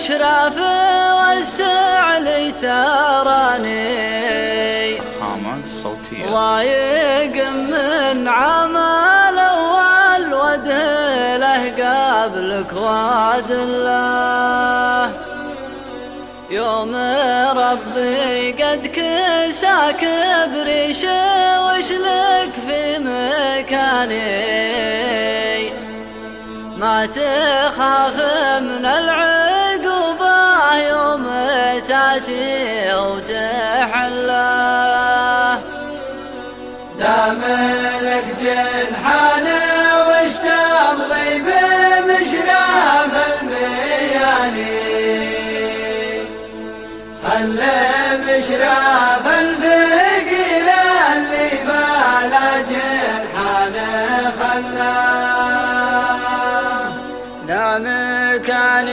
المشرف وسع لي تراني خامات صوتية. ضايق من عمل أول ودله قبلك وعد الله. يوم ربي قد كساك بريش وش لك في مكاني. ما تخاف من يوم تاتي وتحله دام لك جنحان وش تبغي بمشرف المياني خلي مشرف الفقير اللي بلا جنحان خلاه نعم كان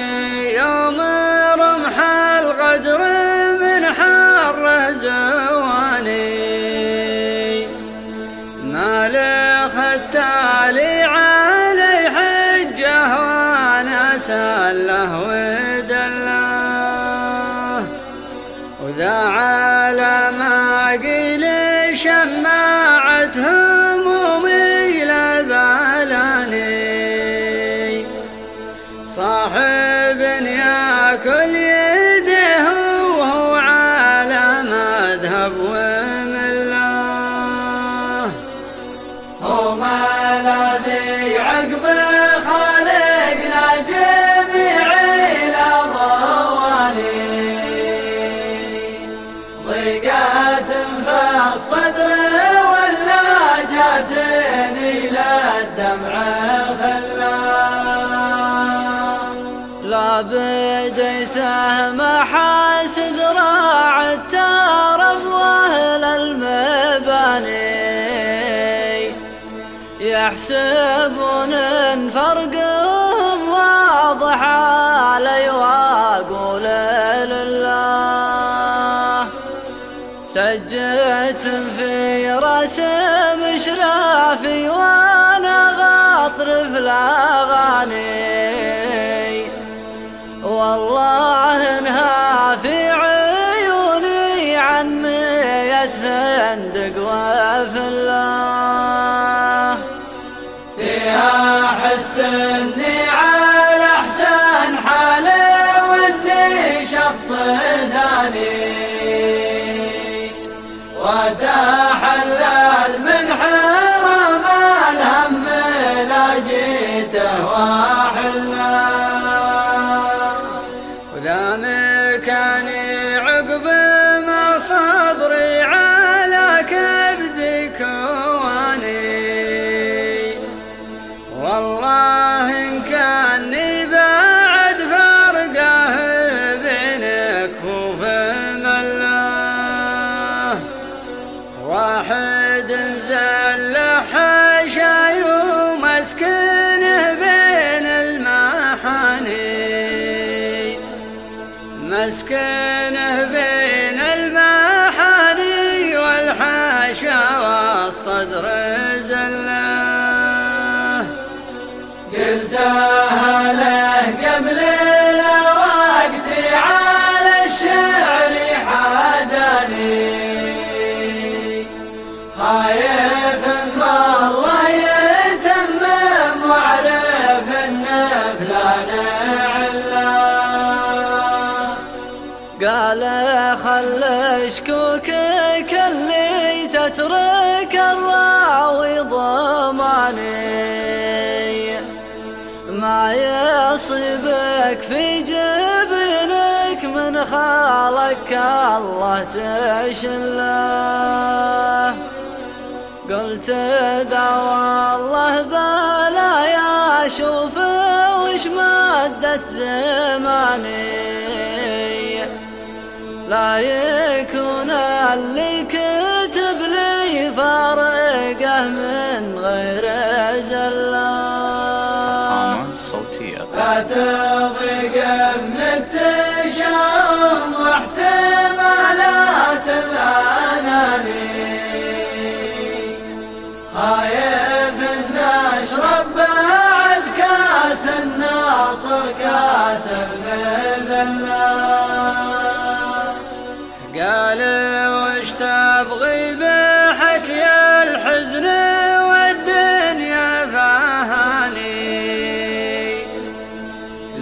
قيل شماعة يحسبون ان فيها حس اني على أحسن حالي وإني شخص ثاني. asker قال خل شكوكك اللي تترك الراوي ضماني. ما يصيبك في جبنك من خالك الله تشله. قلت ذا والله بلا يا شوف وش مدت زماني. لا يكون اللي كتب لي فارقه من غير زله خامات صوتية لا تضيق من التشاؤم واحتمالات الأناني. خايف ان اشرب بعد كاس النار عصر كاس المذلة. وش تبغي بحكي الحزن والدنيا فهاني.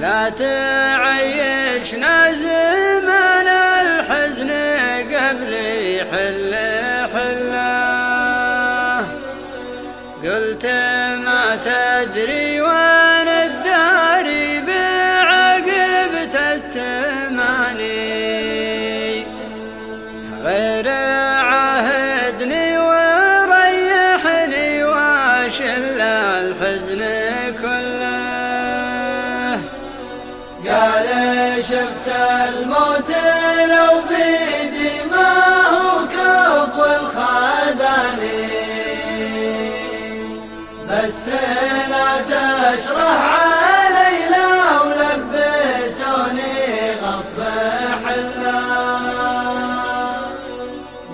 لا تعيشنا زمان الحزن قبل يحل حله. قلت لا تشرح علي لو لبسوني غصب حلا.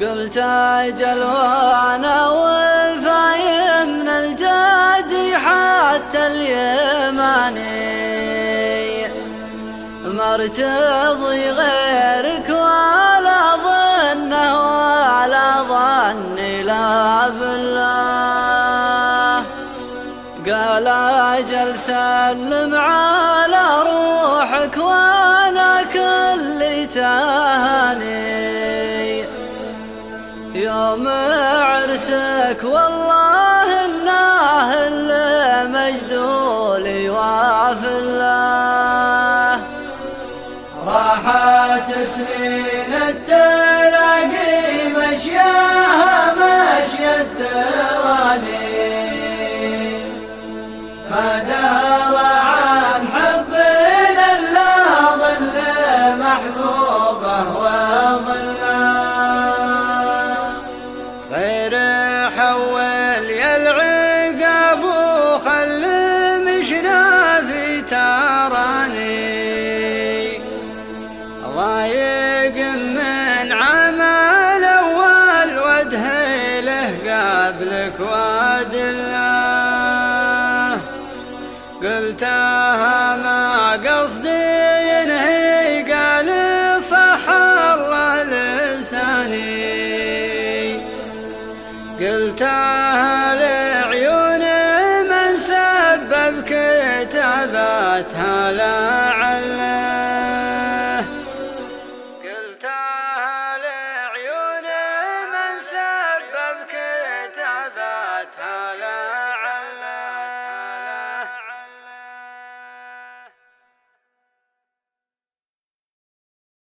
قلت أجل وأنا وفاي من الجادي حتى اليماني مرتضي غيرك قال أجل سلم على روحك وأنا كل تهاني. يوم عرسك والله إنه المجدول وافي الله. راحت سنين التلاقي